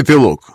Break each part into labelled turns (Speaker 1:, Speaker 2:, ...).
Speaker 1: Эпилог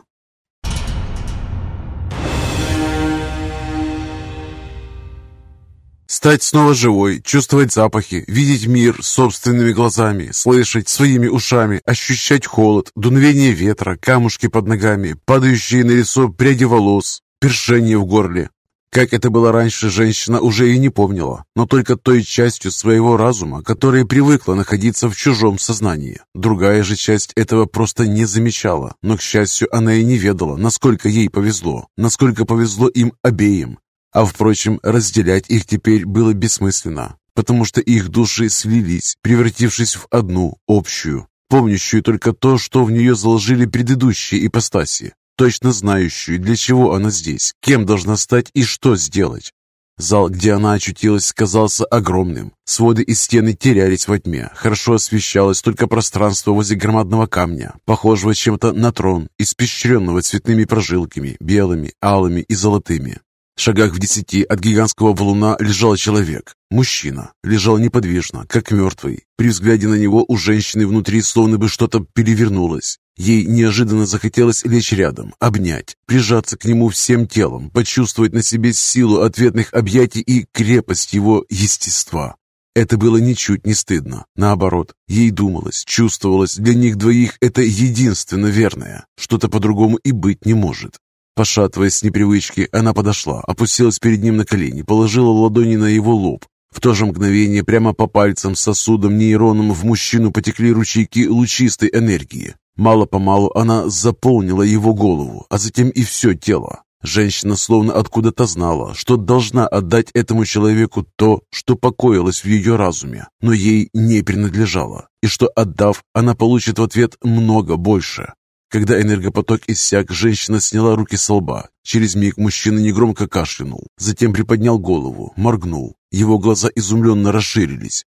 Speaker 1: Стать снова живой, чувствовать запахи, видеть мир собственными глазами, слышать своими ушами, ощущать холод, дуновение ветра, камушки под ногами, падающие на лицо пряди волос, першение в горле. Как это было раньше, женщина уже и не помнила, но только той частью своего разума, которая привыкла находиться в чужом сознании. Другая же часть этого просто не замечала, но, к счастью, она и не ведала, насколько ей повезло, насколько повезло им обеим. А, впрочем, разделять их теперь было бессмысленно, потому что их души слились, превратившись в одну, общую, помнящую только то, что в нее заложили предыдущие ипостаси, точно знающую, для чего она здесь, кем должна стать и что сделать. Зал, где она очутилась, казался огромным. Своды и стены терялись во тьме. Хорошо освещалось только пространство возле громадного камня, похожего чем-то на трон, испещренного цветными прожилками, белыми, алыми и золотыми шагах в десяти от гигантского валуна лежал человек. Мужчина. Лежал неподвижно, как мертвый. При взгляде на него у женщины внутри словно бы что-то перевернулось. Ей неожиданно захотелось лечь рядом, обнять, прижаться к нему всем телом, почувствовать на себе силу ответных объятий и крепость его естества. Это было ничуть не стыдно. Наоборот, ей думалось, чувствовалось, для них двоих это единственно верное. Что-то по-другому и быть не может. Пошатываясь с непривычки, она подошла, опустилась перед ним на колени, положила ладони на его лоб. В то же мгновение прямо по пальцам, сосудам, нейронам в мужчину потекли ручейки лучистой энергии. Мало-помалу она заполнила его голову, а затем и все тело. Женщина словно откуда-то знала, что должна отдать этому человеку то, что покоилось в ее разуме, но ей не принадлежало, и что, отдав, она получит в ответ много больше. Когда энергопоток иссяк, женщина сняла руки с лба. Через миг мужчина негромко кашлянул, затем приподнял голову, моргнул. Его глаза изумленно расширились.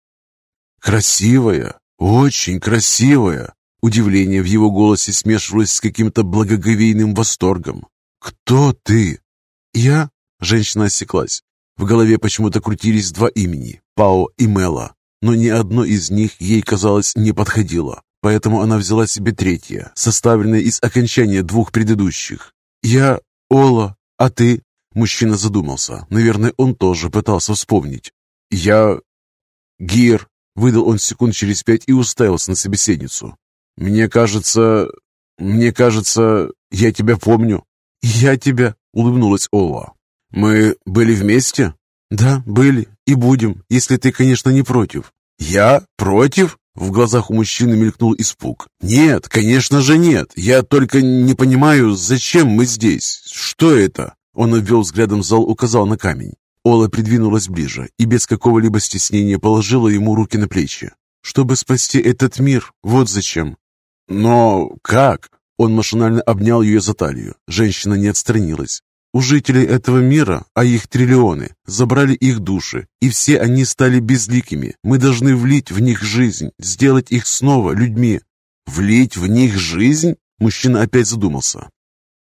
Speaker 1: «Красивая! Очень красивая!» Удивление в его голосе смешивалось с каким-то благоговейным восторгом. «Кто ты?» «Я?» Женщина осеклась. В голове почему-то крутились два имени – Пао и Мела, но ни одно из них ей, казалось, не подходило поэтому она взяла себе третье, составленное из окончания двух предыдущих. «Я Ола, а ты?» Мужчина задумался. Наверное, он тоже пытался вспомнить. «Я Гир», — выдал он секунд через пять и уставился на собеседницу. «Мне кажется... Мне кажется, я тебя помню». «Я тебя», — улыбнулась Ола. «Мы были вместе?» «Да, были и будем, если ты, конечно, не против». «Я против?» В глазах у мужчины мелькнул испуг. «Нет, конечно же нет. Я только не понимаю, зачем мы здесь? Что это?» Он обвел взглядом зал, указал на камень. Ола придвинулась ближе и без какого-либо стеснения положила ему руки на плечи. «Чтобы спасти этот мир, вот зачем». «Но как?» Он машинально обнял ее за талию. Женщина не отстранилась. У жителей этого мира, а их триллионы, забрали их души, и все они стали безликими. Мы должны влить в них жизнь, сделать их снова людьми. Влить в них жизнь? Мужчина опять задумался.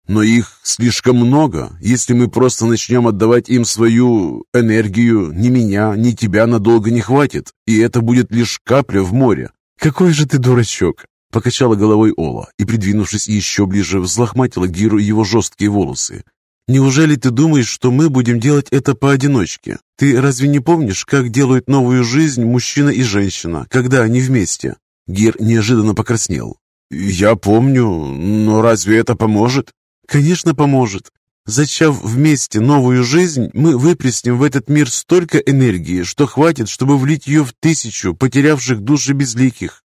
Speaker 1: Но их слишком много. Если мы просто начнем отдавать им свою энергию, ни меня, ни тебя надолго не хватит, и это будет лишь капля в море. Какой же ты дурачок! Покачала головой Ола и, придвинувшись еще ближе, взлохматила Гиру его жесткие волосы. Неужели ты думаешь, что мы будем делать это поодиночке? Ты разве не помнишь, как делают новую жизнь мужчина и женщина, когда они вместе?» Гир неожиданно покраснел. «Я помню, но разве это поможет?» «Конечно поможет. Зачав вместе новую жизнь, мы выплеснем в этот мир столько энергии, что хватит, чтобы влить ее в тысячу потерявших души безликих.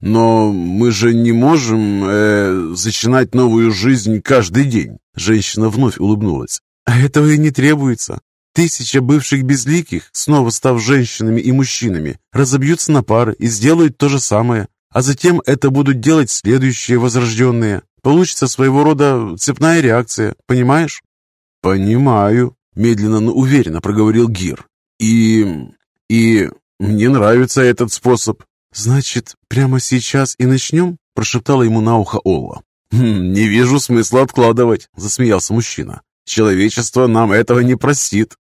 Speaker 1: «Но мы же не можем э, начинать новую жизнь каждый день!» Женщина вновь улыбнулась. «А этого и не требуется. Тысяча бывших безликих, снова став женщинами и мужчинами, разобьются на пары и сделают то же самое. А затем это будут делать следующие возрожденные. Получится своего рода цепная реакция, понимаешь?» «Понимаю», — медленно, но уверенно проговорил Гир. «И... и мне нравится этот способ. «Значит, прямо сейчас и начнем?» – прошептала ему на ухо Олла. «Хм, «Не вижу смысла откладывать», – засмеялся мужчина. «Человечество нам этого не простит».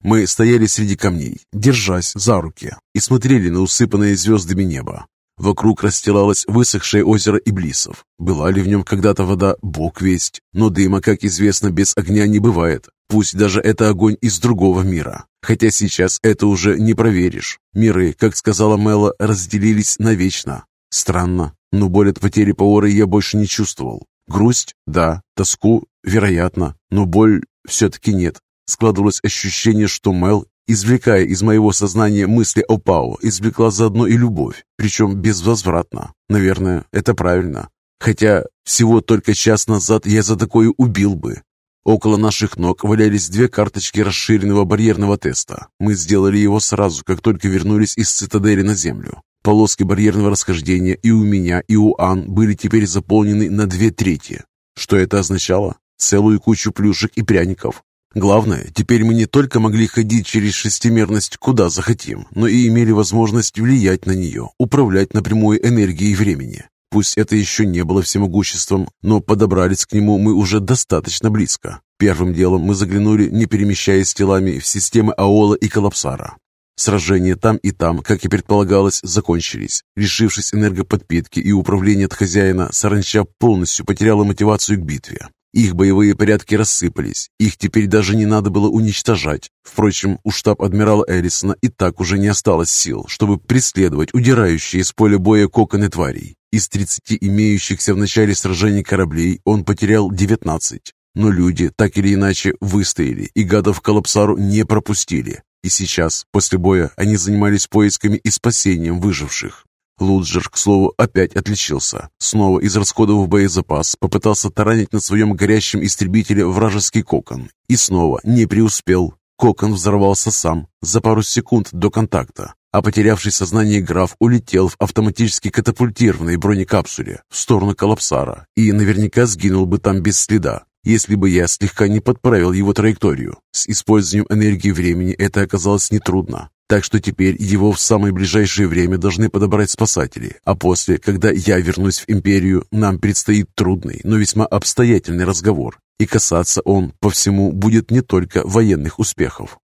Speaker 1: Мы стояли среди камней, держась за руки, и смотрели на усыпанное звездами небо. Вокруг расстилалось высохшее озеро Иблисов. Была ли в нем когда-то вода, бог весть. Но дыма, как известно, без огня не бывает. Пусть даже это огонь из другого мира. Хотя сейчас это уже не проверишь. Миры, как сказала Мэла, разделились навечно. Странно, но боль от потери Паоры я больше не чувствовал. Грусть? Да. Тоску? Вероятно. Но боль все-таки нет. Складывалось ощущение, что Мел извлекая из моего сознания мысли о Пао, извлекла заодно и любовь, причем безвозвратно. Наверное, это правильно. Хотя всего только час назад я за такое убил бы. Около наших ног валялись две карточки расширенного барьерного теста. Мы сделали его сразу, как только вернулись из цитадели на землю. Полоски барьерного расхождения и у меня, и у Ан были теперь заполнены на две трети. Что это означало? Целую кучу плюшек и пряников. Главное, теперь мы не только могли ходить через шестимерность куда захотим, но и имели возможность влиять на нее, управлять напрямую энергией времени. Пусть это еще не было всемогуществом, но подобрались к нему мы уже достаточно близко. Первым делом мы заглянули, не перемещаясь телами, в системы Аола и Коллапсара. Сражения там и там, как и предполагалось, закончились. Лишившись энергоподпитки и управления от хозяина, саранча полностью потеряла мотивацию к битве. Их боевые порядки рассыпались, их теперь даже не надо было уничтожать. Впрочем, у штаб адмирала Эрисона и так уже не осталось сил, чтобы преследовать удирающие с поля боя коконы тварей. Из 30 имеющихся в начале сражений кораблей он потерял 19. Но люди, так или иначе, выстояли и гадов Коллапсару не пропустили. И сейчас, после боя, они занимались поисками и спасением выживших. Луджер, к слову, опять отличился. Снова, израсходовав боезапас, попытался таранить на своем горящем истребителе вражеский кокон. И снова не преуспел. Кокон взорвался сам за пару секунд до контакта, а потерявший сознание граф улетел в автоматически катапультированной бронекапсуле в сторону Коллапсара и наверняка сгинул бы там без следа, если бы я слегка не подправил его траекторию. С использованием энергии времени это оказалось нетрудно. Так что теперь его в самое ближайшее время должны подобрать спасатели. А после, когда я вернусь в Империю, нам предстоит трудный, но весьма обстоятельный разговор. И касаться он, по всему, будет не только военных успехов.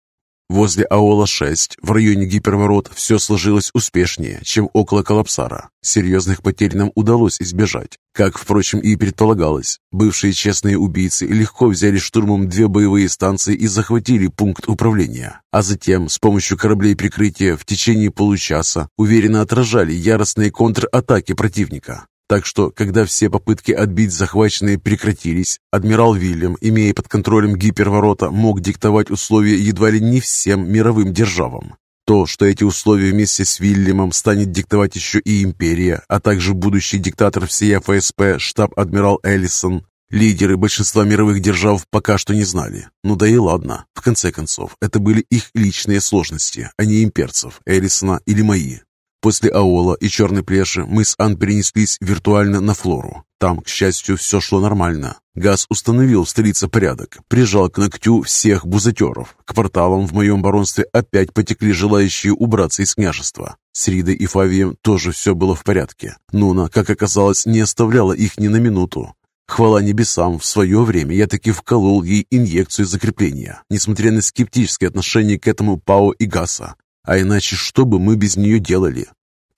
Speaker 1: Возле Аола-6 в районе гиперворот все сложилось успешнее, чем около Коллапсара. Серьезных потерь нам удалось избежать, как, впрочем, и предполагалось. Бывшие честные убийцы легко взяли штурмом две боевые станции и захватили пункт управления, а затем с помощью кораблей прикрытия в течение получаса уверенно отражали яростные контратаки противника. Так что, когда все попытки отбить захваченные прекратились, адмирал Вильям, имея под контролем гиперворота, мог диктовать условия едва ли не всем мировым державам. То, что эти условия вместе с Вильямом станет диктовать еще и империя, а также будущий диктатор всей ФСП штаб-адмирал Эллисон, лидеры большинства мировых держав пока что не знали. Ну да и ладно, в конце концов, это были их личные сложности, а не имперцев, Эллисона или мои. После Аола и Черной Плеши мы с Ан перенеслись виртуально на Флору. Там, к счастью, все шло нормально. Газ установил в столице порядок, прижал к ногтю всех бузатеров. К порталам в моем баронстве опять потекли желающие убраться из княжества. С Ридой и Фавием тоже все было в порядке. Нуна, как оказалось, не оставляла их ни на минуту. Хвала небесам, в свое время я таки вколол ей инъекцию закрепления, несмотря на скептическое отношение к этому Пао и Гаса. А иначе что бы мы без нее делали?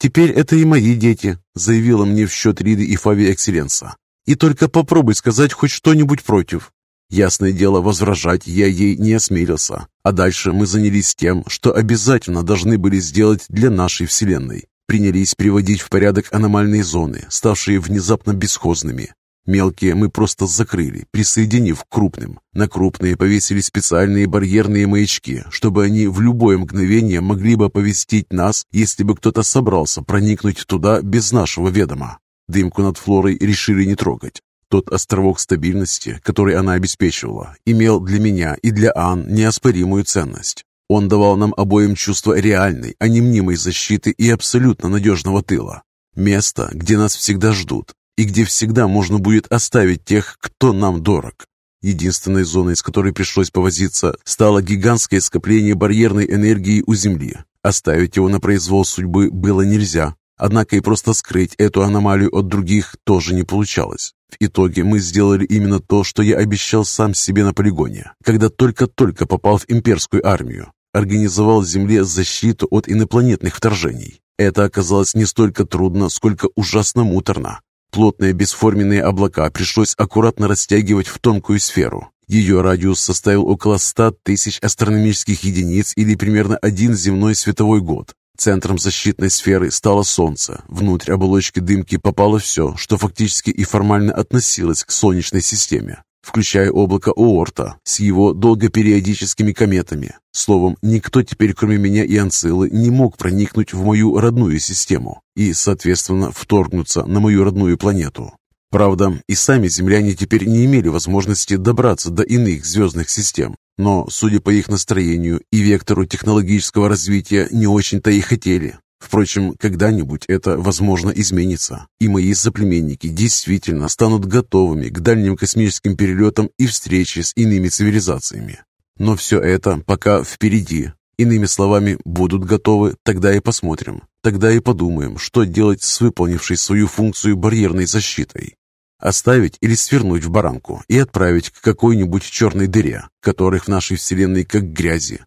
Speaker 1: «Теперь это и мои дети», — заявила мне в счет Риды и Фави Экселленса. «И только попробуй сказать хоть что-нибудь против». Ясное дело, возражать я ей не осмелился. А дальше мы занялись тем, что обязательно должны были сделать для нашей Вселенной. Принялись приводить в порядок аномальные зоны, ставшие внезапно бесхозными. Мелкие мы просто закрыли, присоединив к крупным. На крупные повесили специальные барьерные маячки, чтобы они в любое мгновение могли бы оповестить нас, если бы кто-то собрался проникнуть туда без нашего ведома. Дымку над Флорой решили не трогать. Тот островок стабильности, который она обеспечивала, имел для меня и для Ан неоспоримую ценность. Он давал нам обоим чувство реальной, а не мнимой защиты и абсолютно надежного тыла. Место, где нас всегда ждут, и где всегда можно будет оставить тех, кто нам дорог. Единственной зоной, с которой пришлось повозиться, стало гигантское скопление барьерной энергии у Земли. Оставить его на произвол судьбы было нельзя, однако и просто скрыть эту аномалию от других тоже не получалось. В итоге мы сделали именно то, что я обещал сам себе на полигоне, когда только-только попал в имперскую армию. Организовал Земле защиту от инопланетных вторжений. Это оказалось не столько трудно, сколько ужасно муторно. Плотные бесформенные облака пришлось аккуратно растягивать в тонкую сферу. Ее радиус составил около 100 тысяч астрономических единиц или примерно один земной световой год. Центром защитной сферы стало Солнце. Внутрь оболочки дымки попало все, что фактически и формально относилось к Солнечной системе включая облако Оорта с его долгопериодическими кометами. Словом, никто теперь, кроме меня и Анцилы, не мог проникнуть в мою родную систему и, соответственно, вторгнуться на мою родную планету. Правда, и сами земляне теперь не имели возможности добраться до иных звездных систем, но, судя по их настроению и вектору технологического развития, не очень-то и хотели. Впрочем, когда-нибудь это, возможно, изменится, и мои соплеменники действительно станут готовыми к дальним космическим перелетам и встрече с иными цивилизациями. Но все это пока впереди. Иными словами, будут готовы, тогда и посмотрим. Тогда и подумаем, что делать с выполнившей свою функцию барьерной защитой. Оставить или свернуть в баранку и отправить к какой-нибудь черной дыре, которых в нашей Вселенной как грязи,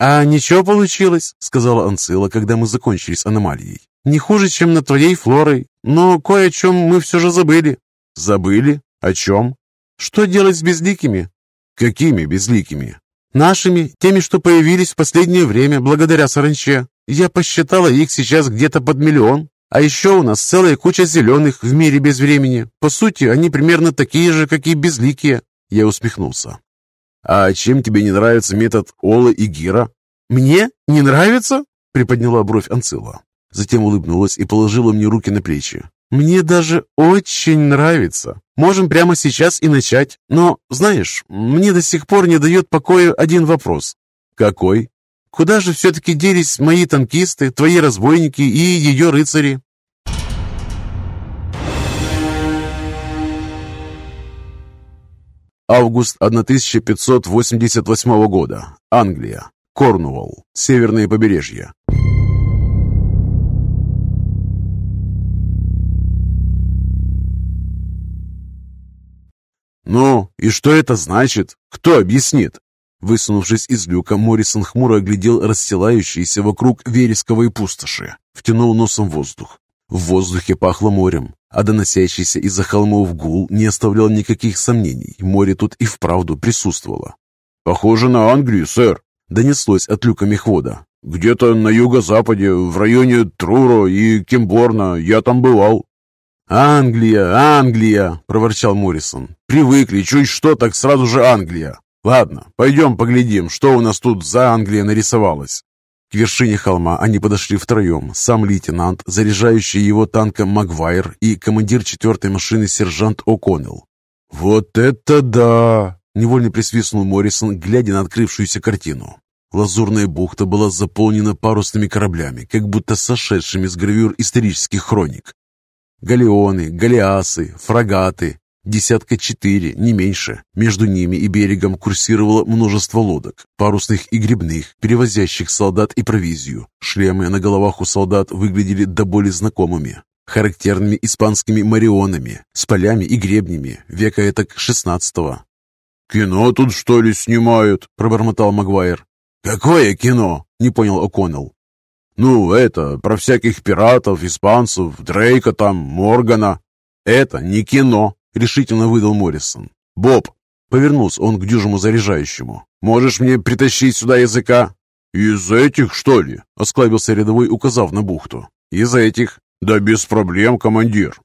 Speaker 1: «А ничего получилось», — сказала Анцила, когда мы закончили с аномалией. «Не хуже, чем на твоей флорой, но кое о чем мы все же забыли». «Забыли? О чем?» «Что делать с безликими?» «Какими безликими?» «Нашими, теми, что появились в последнее время благодаря саранче. Я посчитала их сейчас где-то под миллион. А еще у нас целая куча зеленых в мире без времени. По сути, они примерно такие же, как и безликие». Я усмехнулся. «А чем тебе не нравится метод Олы и Гира?» «Мне не нравится?» — приподняла бровь Анцила. Затем улыбнулась и положила мне руки на плечи. «Мне даже очень нравится. Можем прямо сейчас и начать. Но, знаешь, мне до сих пор не дает покоя один вопрос». «Какой?» «Куда же все-таки делись мои танкисты, твои разбойники и ее рыцари?» Август 1588 года. Англия. Корнуолл. Северное побережье. «Ну, и что это значит? Кто объяснит?» Высунувшись из люка, Моррисон хмуро оглядел расстилающиеся вокруг вересковой пустоши. Втянул носом воздух. В воздухе пахло морем, а доносящийся из-за холмов гул не оставлял никаких сомнений. Море тут и вправду присутствовало. «Похоже на Англию, сэр», — донеслось от люка мехвода. «Где-то на юго-западе, в районе Труро и Кемборна. Я там бывал». «Англия, Англия!» — проворчал Моррисон. «Привыкли, чуть что, так сразу же Англия. Ладно, пойдем поглядим, что у нас тут за Англия нарисовалась». К вершине холма они подошли втроем. Сам лейтенант, заряжающий его танком Магуайр и командир четвертой машины сержант О'Коннелл. «Вот это да!» — невольно присвистнул Моррисон, глядя на открывшуюся картину. Лазурная бухта была заполнена парусными кораблями, как будто сошедшими с гравюр исторических хроник. Галеоны, галеасы, фрегаты, Десятка четыре, не меньше. Между ними и берегом курсировало множество лодок, парусных и грибных, перевозящих солдат и провизию. Шлемы на головах у солдат выглядели до боли знакомыми, характерными испанскими марионами, с полями и гребнями, века этак шестнадцатого. «Кино тут, что ли, снимают?» – пробормотал Магуайр. «Какое кино?» – не понял О'Коннелл. «Ну, это, про всяких пиратов, испанцев, Дрейка там, Моргана. Это не кино, решительно выдал Моррисон. «Боб!» — повернулся он к дюжему заряжающему. «Можешь мне притащить сюда языка?» «Из этих, что ли?» — осклабился рядовой, указав на бухту. «Из этих?» «Да без проблем, командир!»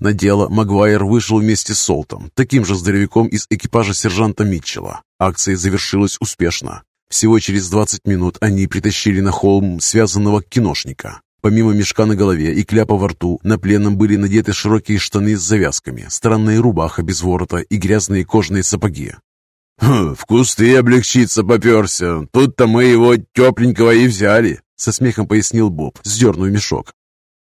Speaker 1: На дело Магуайр вышел вместе с Солтом, таким же здоровяком из экипажа сержанта Митчелла. Акция завершилась успешно. Всего через 20 минут они притащили на холм связанного киношника. Помимо мешка на голове и кляпа во рту, на пленном были надеты широкие штаны с завязками, странная рубаха без ворота и грязные кожаные сапоги. «Хм, «В кусты облегчиться поперся. Тут-то мы его тепленького и взяли», — со смехом пояснил Боб, сдернув мешок.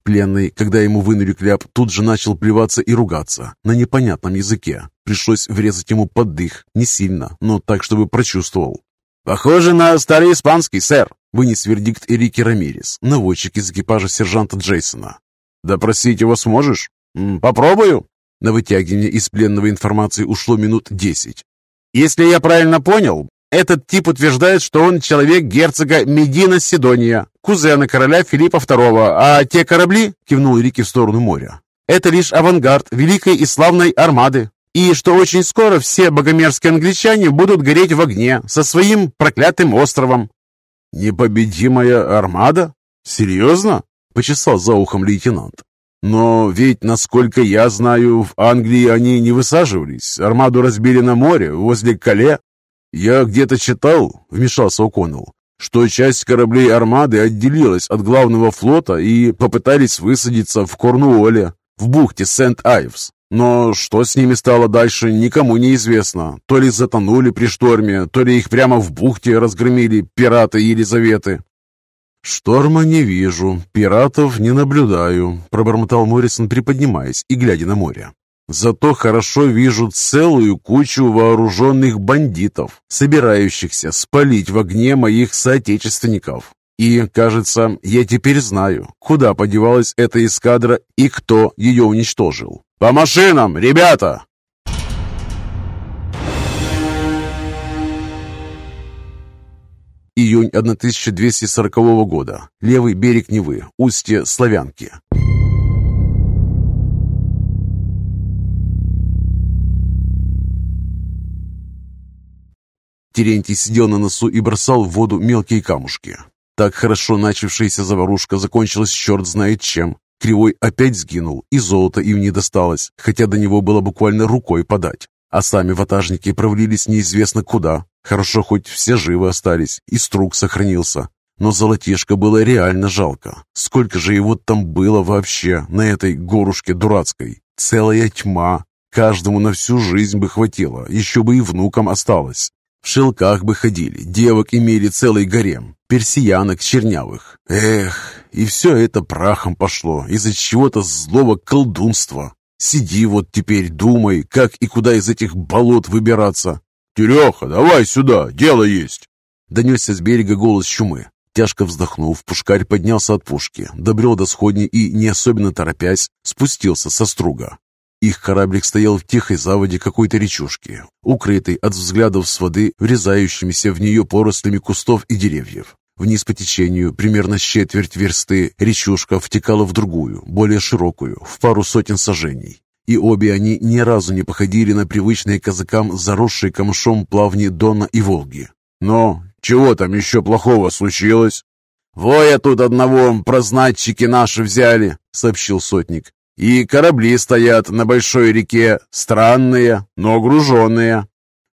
Speaker 1: Пленный, когда ему вынули кляп, тут же начал плеваться и ругаться на непонятном языке. Пришлось врезать ему под дых, не сильно, но так, чтобы прочувствовал. «Похоже на старый испанский, сэр», — вынес вердикт Эрики Рамирес, наводчик из экипажа сержанта Джейсона. «Допросить его сможешь?» «Попробую». На вытягивание из пленного информации ушло минут десять.
Speaker 2: «Если я правильно понял, этот тип утверждает, что он человек герцога Медина Сидония, кузена короля Филиппа II, а те корабли, — кивнул Рики в сторону моря, — это лишь авангард великой и славной армады, и что очень скоро все богомерзкие англичане будут гореть в огне со своим проклятым островом.
Speaker 1: «Непобедимая армада? Серьезно?» — почесал за ухом лейтенант. «Но ведь, насколько я знаю, в Англии они не высаживались. Армаду разбили на море, возле Кале. Я где-то читал, — вмешался О'Коннелл, что часть кораблей армады отделилась от главного флота и попытались высадиться в Корнуолле, в бухте Сент-Айвс. Но что с ними стало дальше, никому не известно. То ли затонули при шторме, то ли их прямо в бухте разгромили пираты Елизаветы. «Шторма не вижу, пиратов не наблюдаю», — пробормотал Моррисон, приподнимаясь и глядя на море. «Зато хорошо вижу целую кучу вооруженных бандитов, собирающихся спалить в огне моих соотечественников. И, кажется, я теперь знаю, куда подевалась эта эскадра и кто ее уничтожил. «По машинам, ребята!» Июнь 1240 года. Левый берег Невы. Устье Славянки. Терентий сидел на носу и бросал в воду мелкие камушки. Так хорошо начавшаяся заварушка закончилась черт знает чем. Кривой опять сгинул, и золото им не досталось, хотя до него было буквально рукой подать. А сами ватажники провалились неизвестно куда. Хорошо, хоть все живы остались, и струк сохранился. Но золотишко было реально жалко. Сколько же его там было вообще, на этой горушке дурацкой? Целая тьма. Каждому на всю жизнь бы хватило, еще бы и внукам осталось. В шелках бы ходили, девок имели целый гарем, персиянок чернявых. Эх, и все это прахом пошло из-за чего-то злого колдунства. Сиди вот теперь, думай, как и куда из этих болот выбираться. «Тереха, давай сюда, дело есть!» Донесся с берега голос чумы. Тяжко вздохнув, пушкарь поднялся от пушки, добрел до сходни и, не особенно торопясь, спустился со струга. Их кораблик стоял в тихой заводе какой-то речушки, укрытый от взглядов с воды, врезающимися в нее порослями кустов и деревьев. Вниз по течению, примерно с четверть версты, речушка втекала в другую, более широкую, в пару сотен сажений. И обе они ни разу не походили на привычные казакам заросшие камшом плавни Дона и Волги. «Но чего там еще плохого случилось?» «Воя тут одного прознатчики наши взяли», — сообщил сотник. И корабли стоят на большой реке, странные, но груженные».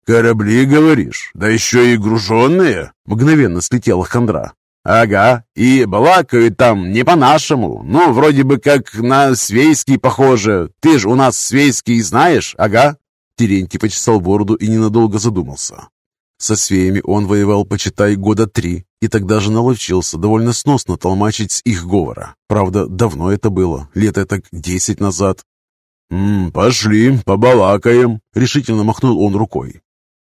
Speaker 1: «Корабли, говоришь? Да еще и груженные?» Мгновенно слетела хандра. «Ага, и балакают там не по-нашему. Ну, вроде бы как на свейский похоже. Ты ж у нас свейский знаешь, ага?» Терентий почесал бороду и ненадолго задумался. Со свеями он воевал, почитай, года три, и тогда же наловчился довольно сносно толмачить с их говора. Правда, давно это было, лет так десять назад. «М пошли побалакаем», — решительно махнул он рукой.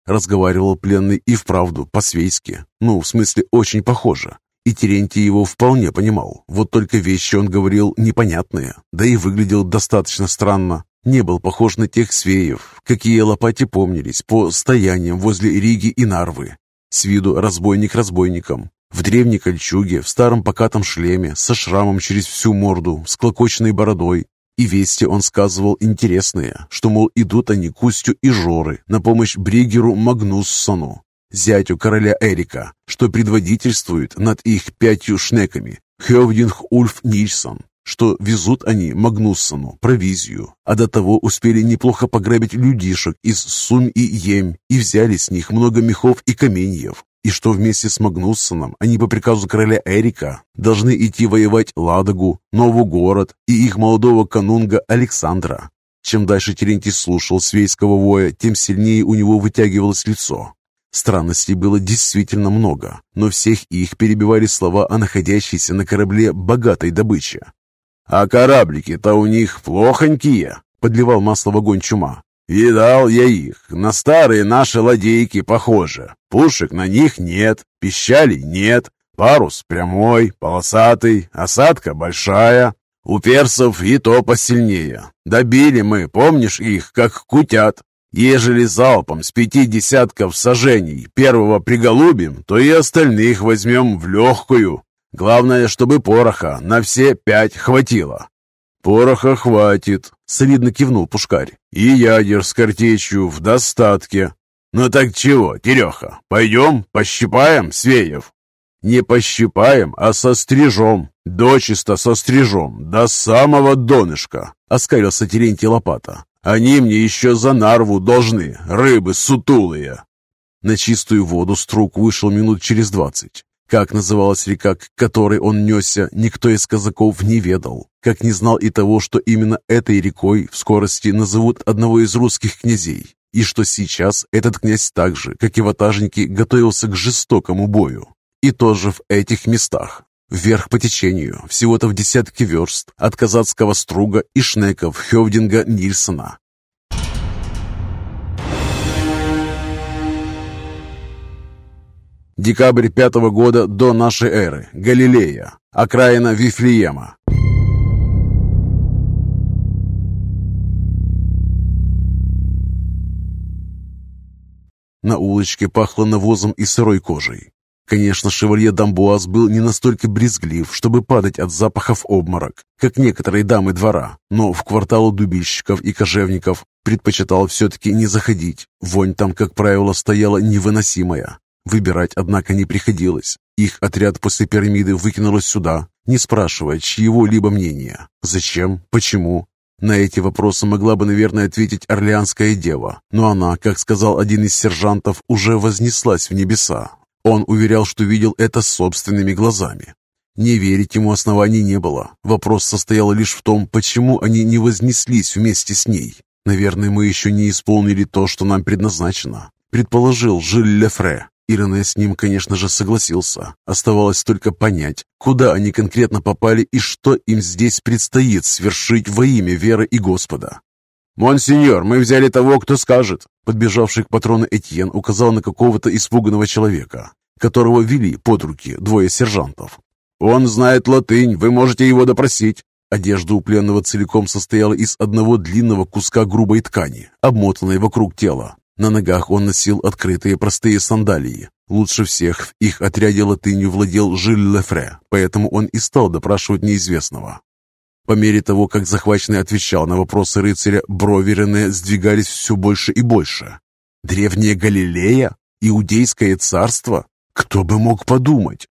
Speaker 1: Разговаривал пленный и вправду по-свейски, ну, в смысле, очень похоже. И Терентий его вполне понимал, вот только вещи он говорил непонятные, да и выглядел достаточно странно не был похож на тех свеев, какие лопати помнились по стояниям возле Риги и Нарвы. С виду разбойник разбойником. В древней кольчуге, в старом покатом шлеме, со шрамом через всю морду, с клокоченной бородой. И вести он сказывал интересные, что, мол, идут они Кустю и Жоры на помощь Бригеру Магнуссону, зятю короля Эрика, что предводительствует над их пятью шнеками, Хевдинг Ульф Нильсон, что везут они Магнуссону провизию, а до того успели неплохо пограбить людишек из Сум и Ем и взяли с них много мехов и каменьев, и что вместе с Магнуссоном они по приказу короля Эрика должны идти воевать Ладогу, Новогород и их молодого канунга Александра. Чем дальше Терентий слушал свейского воя, тем сильнее у него вытягивалось лицо. Странностей было действительно много, но всех их перебивали слова о находящейся на корабле богатой добыче. «А кораблики-то у них плохонькие», — подливал масло в огонь чума. «Видал я их. На старые наши ладейки похожи. Пушек на них нет, пищалей нет. Парус прямой, полосатый, осадка большая. У персов и то посильнее. Добили мы, помнишь их, как кутят. Ежели залпом с пяти десятков сажений первого приголубим, то и остальных возьмем в легкую. Главное, чтобы пороха на все пять хватило. «Пороха хватит», — солидно кивнул Пушкарь. «И ядер с картечью в достатке». «Ну так чего, Тереха, пойдем пощипаем свеев?» «Не пощипаем, а сострижем, дочисто сострижем, до самого донышка», — оскалился Терентий Лопата. «Они мне еще за нарву должны, рыбы сутулые». На чистую воду струк вышел минут через двадцать. Как называлась река, к которой он несся, никто из казаков не ведал, как не знал и того, что именно этой рекой в скорости назовут одного из русских князей, и что сейчас этот князь так же, как и ватажники, готовился к жестокому бою. И тоже в этих местах, вверх по течению, всего-то в десятки верст от казацкого струга и шнеков Хевдинга Нильсона. Декабрь пятого года до нашей эры. Галилея. Окраина Вифлеема. На улочке пахло навозом и сырой кожей. Конечно, шевалье Дамбуаз был не настолько брезглив, чтобы падать от запахов обморок, как некоторые дамы двора, но в квартал дубильщиков и кожевников предпочитал все-таки не заходить. Вонь там, как правило, стояла невыносимая. Выбирать, однако, не приходилось. Их отряд после пирамиды выкинулось сюда, не спрашивая чьего-либо мнения. Зачем? Почему? На эти вопросы могла бы, наверное, ответить Орлеанская дева, но она, как сказал один из сержантов, уже вознеслась в небеса. Он уверял, что видел это собственными глазами. Не верить ему оснований не было. Вопрос состоял лишь в том, почему они не вознеслись вместе с ней. Наверное, мы еще не исполнили то, что нам предназначено, предположил Жиль Лефре. Ирина с ним, конечно же, согласился. Оставалось только понять, куда они конкретно попали и что им здесь предстоит свершить во имя веры и Господа. «Монсеньор, мы взяли того, кто скажет!» Подбежавший к патрону Этьен указал на какого-то испуганного человека, которого вели под руки двое сержантов. «Он знает латынь, вы можете его допросить!» Одежда у пленного целиком состояла из одного длинного куска грубой ткани, обмотанной вокруг тела. На ногах он носил открытые простые сандалии. Лучше всех в их отряде латынью владел Жиль Лефре, поэтому он и стал допрашивать неизвестного. По мере того, как захваченный отвечал на вопросы рыцаря, брови Рене сдвигались все больше и больше. Древняя Галилея? Иудейское царство? Кто бы мог подумать?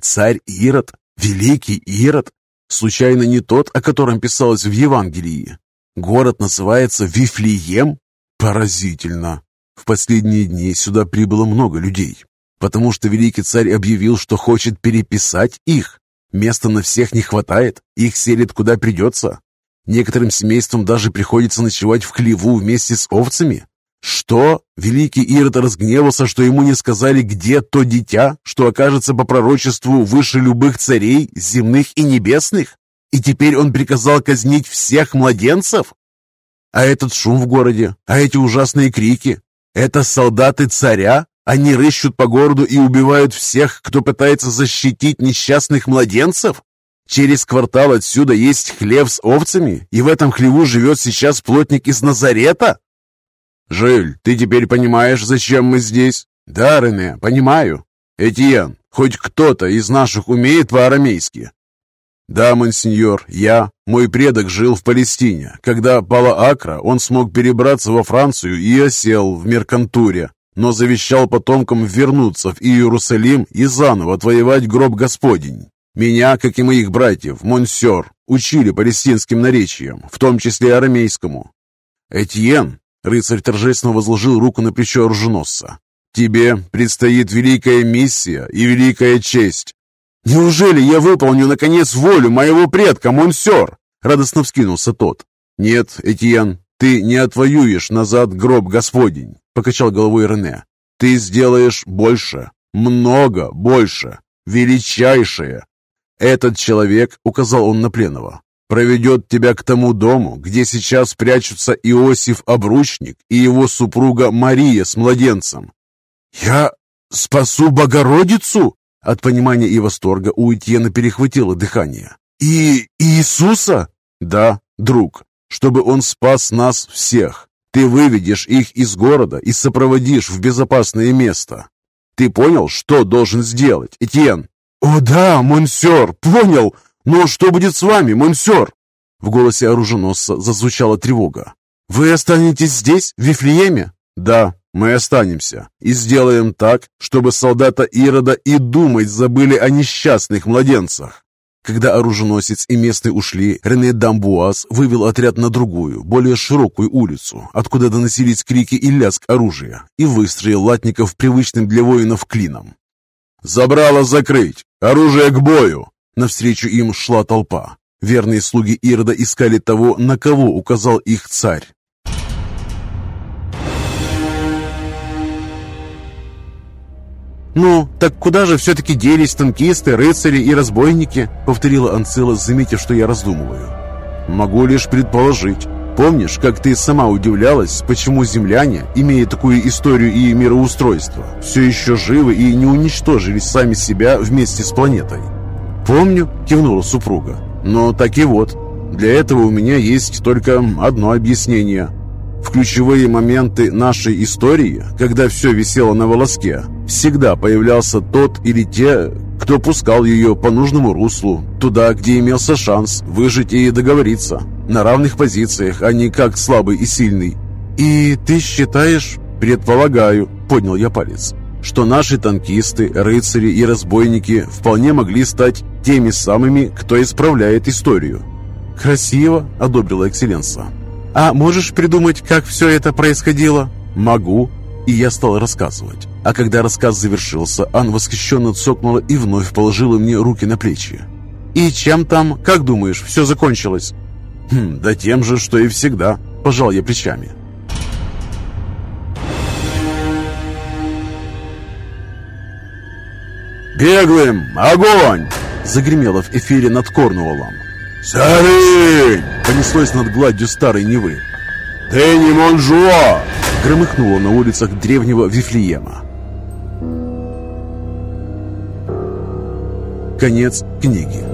Speaker 1: Царь Ирод? Великий Ирод? Случайно не тот, о котором писалось в Евангелии? Город называется Вифлеем? Поразительно. В последние дни сюда прибыло много людей, потому что великий царь объявил, что хочет переписать их. Места на всех не хватает, их селят куда придется. Некоторым семействам даже приходится ночевать в хлеву вместе с овцами. Что? Великий Ирод разгневался, что ему не сказали, где то дитя, что окажется по пророчеству выше любых царей, земных и небесных? И теперь он приказал казнить всех младенцев? А этот шум в городе, а эти ужасные крики, это солдаты царя? Они рыщут по городу и убивают всех, кто пытается защитить несчастных младенцев? Через квартал отсюда есть хлев с овцами, и в этом хлеву живет сейчас плотник из Назарета? Жиль, ты теперь понимаешь, зачем мы здесь? Да, Рене, понимаю. Этьен, хоть кто-то из наших умеет по-арамейски? «Да, монсеньор, я. Мой предок жил в Палестине. Когда пала Акра, он смог перебраться во Францию и осел в Меркантуре, но завещал потомкам вернуться в Иерусалим и заново отвоевать гроб Господень. Меня, как и моих братьев, монсер, учили палестинским наречиям, в том числе арамейскому. Этьен, рыцарь торжественно возложил руку на плечо оруженосца, тебе предстоит великая миссия и великая честь. «Неужели я выполню, наконец, волю моего предка, монсер?» Радостно вскинулся тот. «Нет, Этьен, ты не отвоюешь назад гроб Господень», покачал головой Рене. «Ты сделаешь больше, много больше, величайшее. Этот человек, указал он на пленного, проведет тебя к тому дому, где сейчас прячутся Иосиф Обручник и его супруга Мария с младенцем. «Я спасу Богородицу?» От понимания и восторга у Этьена перехватило дыхание. И Иисуса?
Speaker 2: Да, друг, чтобы он спас нас всех. Ты выведешь их из города и сопроводишь в безопасное место. Ты понял, что должен сделать, Этьен?
Speaker 1: О да, монсер, понял. Но что будет с вами, монсер?
Speaker 2: В голосе оруженосца зазвучала тревога.
Speaker 1: «Вы останетесь здесь, в Вифлееме?»
Speaker 2: «Да, мы останемся и сделаем так, чтобы солдата Ирода и думать забыли о несчастных младенцах». Когда оруженосец и местные ушли, Рене Дамбуаз вывел отряд на другую, более широкую улицу, откуда доносились крики и лязг оружия, и выстроил латников привычным для воинов клином. «Забрало закрыть! Оружие к бою!» Навстречу им шла толпа. Верные слуги Ирода искали того, на кого указал их царь.
Speaker 1: «Ну, так куда же все-таки делись танкисты, рыцари и разбойники?» — повторила Анцила, заметив, что я раздумываю.
Speaker 2: «Могу лишь предположить. Помнишь, как ты сама удивлялась, почему земляне, имея такую историю и мироустройство, все еще живы и не уничтожили сами себя вместе с планетой?»
Speaker 1: «Помню», — кивнула супруга.
Speaker 2: «Но так и вот. Для этого у меня есть только одно объяснение. В ключевые моменты нашей истории, когда все висело на волоске, всегда появлялся тот или те, кто пускал ее по нужному руслу, туда, где имелся шанс выжить и договориться, на равных позициях, а не как слабый и сильный.
Speaker 1: «И ты считаешь...»
Speaker 2: «Предполагаю», — поднял я палец, что наши танкисты, рыцари и разбойники вполне могли стать теми самыми, кто исправляет историю.
Speaker 1: «Красиво», — одобрила экселленса. «А можешь придумать, как все это происходило?»
Speaker 2: «Могу». И я стал рассказывать. А когда рассказ завершился, Ан восхищенно цокнула и вновь положила мне руки на плечи.
Speaker 1: «И чем там, как думаешь, все закончилось?»
Speaker 2: «Хм, да тем же, что и всегда», – пожал я плечами. «Беглым! Огонь!» – загремело в эфире над Корнуоллом. «Сарынь!» — понеслось над гладью старой Невы. «Ты не Монжуа!» — громыхнуло на улицах древнего Вифлеема. Конец книги.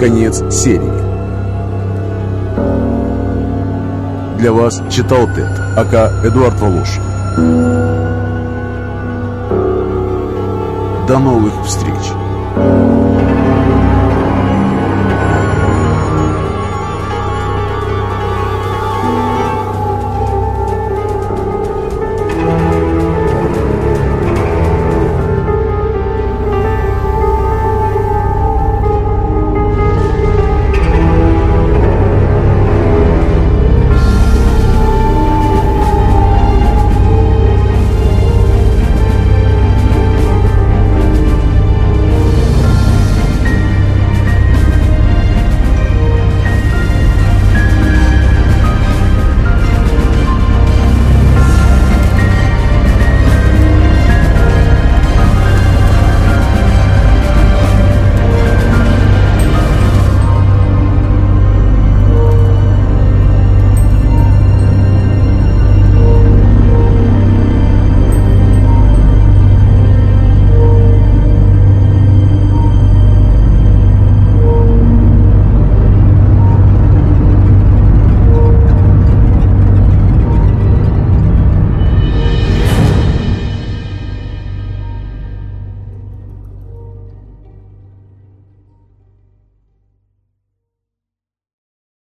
Speaker 2: Конец серии. Для вас читал Тед, ака Эдуард Волошин. До новых встреч!